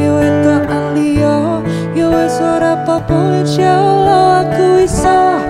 ni wetok an liyo Yowes ora popo insya Allah aku isah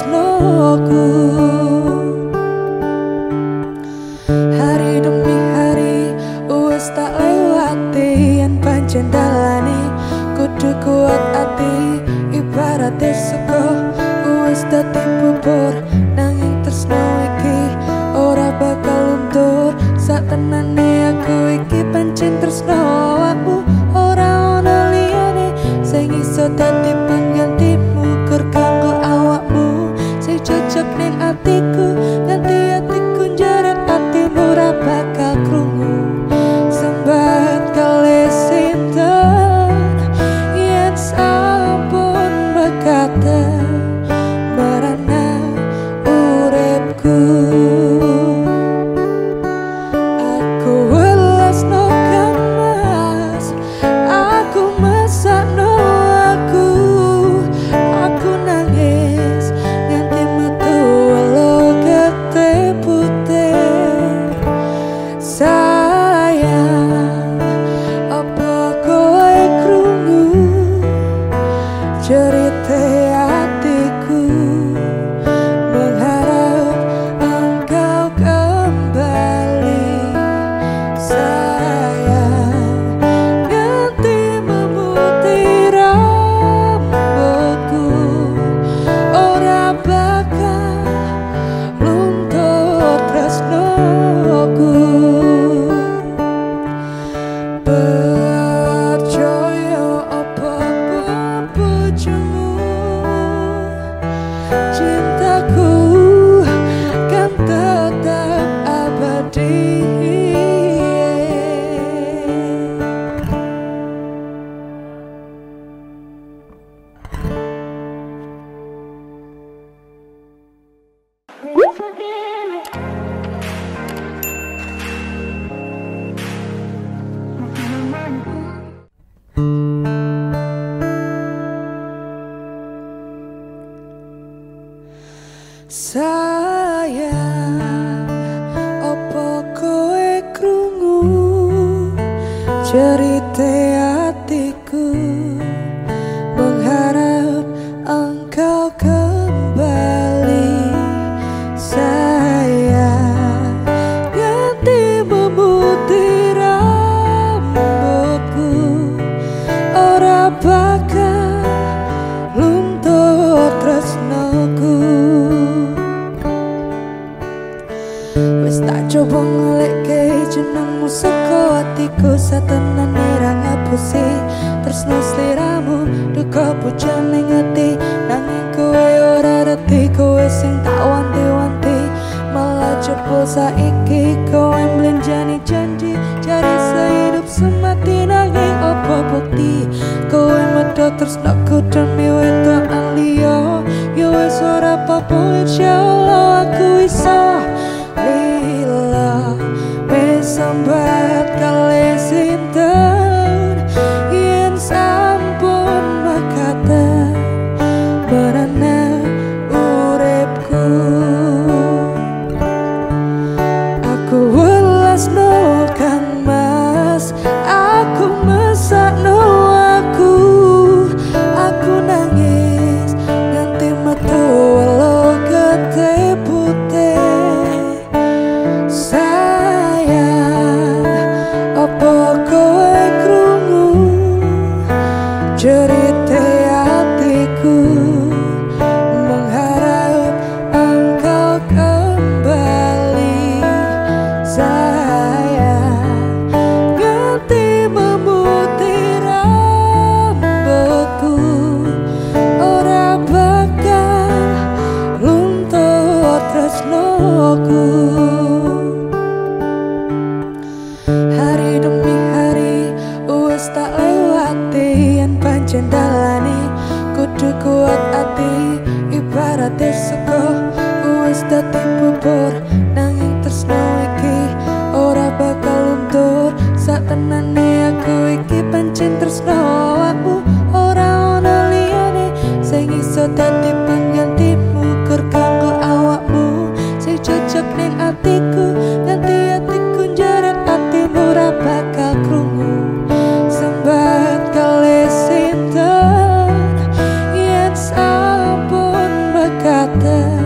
loco dear. cerita tenan ora ngapusi tresno sliramu duka pucen ning ati nanging kowe ora reti kowe sing tak wanti-wanti. Malah cepul saiki kowe mlenjani janji cari sehidup semati titik apiku ku ibarat sego wis dadi bubur. Nanging tresno iki ora bakal luntur. Sak tenane aku iki pancen tresno awakmu ora ono liyane. Sing iso dadi penggantimu together